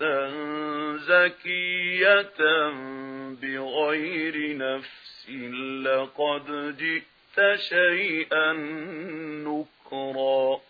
نفسا زكية بغير نفس لقد جئت شيئا نكرا